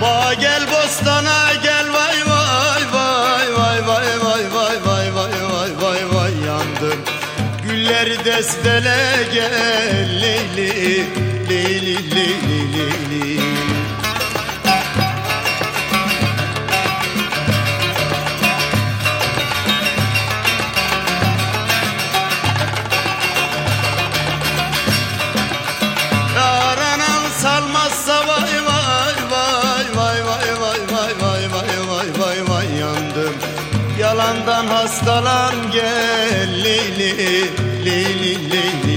Ba gel bostana gel vay vay vay vay vay vay vay vay vay vay vay vay yandım Güller destele gel leyli hastalan gel li li li li li.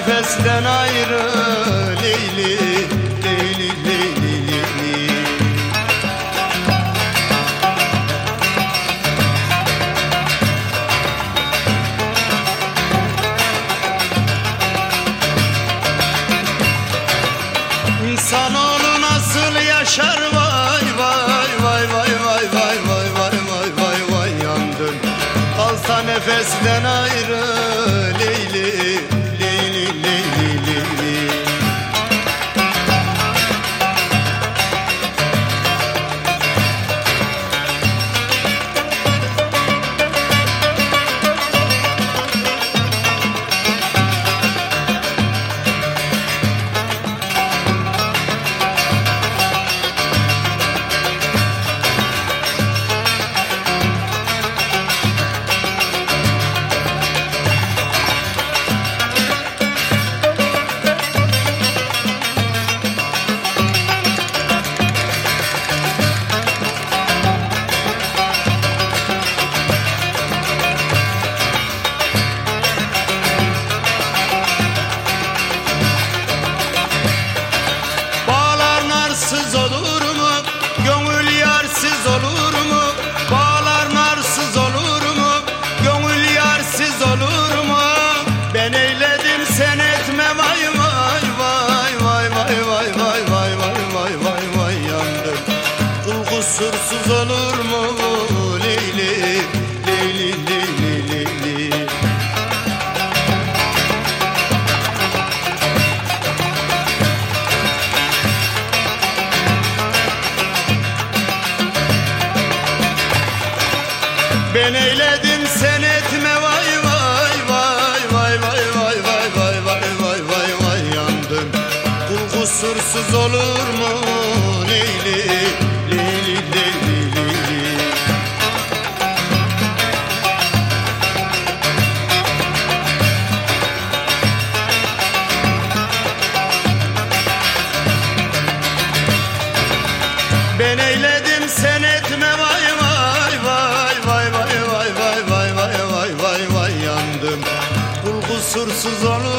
Nefesten ayrı Leyli Leyli Leyli Leyli İnsanoğlu nasıl yaşar vay vay vay vay vay vay vay vay vay vay vay yandım Kalsa nefesten ayrı olur mu? Leyli Leyli Leyli Leyli Ben eyledim sen etme vay vay vay vay vay vay vay vay vay vay vay vay yandım Kul kusursuz olur mu Ben eyledim sen etme vay vay vay vay vay vay vay vay vay vay vay vay yandım Kul kusursuz olur